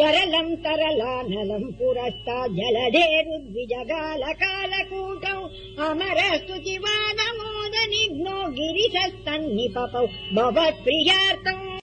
गरलम् तरलानलम् पुरस्ता जलधेरुद्विजगालकालकूटौ अमरस्तु चिवादमोदनिघ्नो निघ्नो गिरिशस्सन्निपतौ भवत्प्रियार्थौ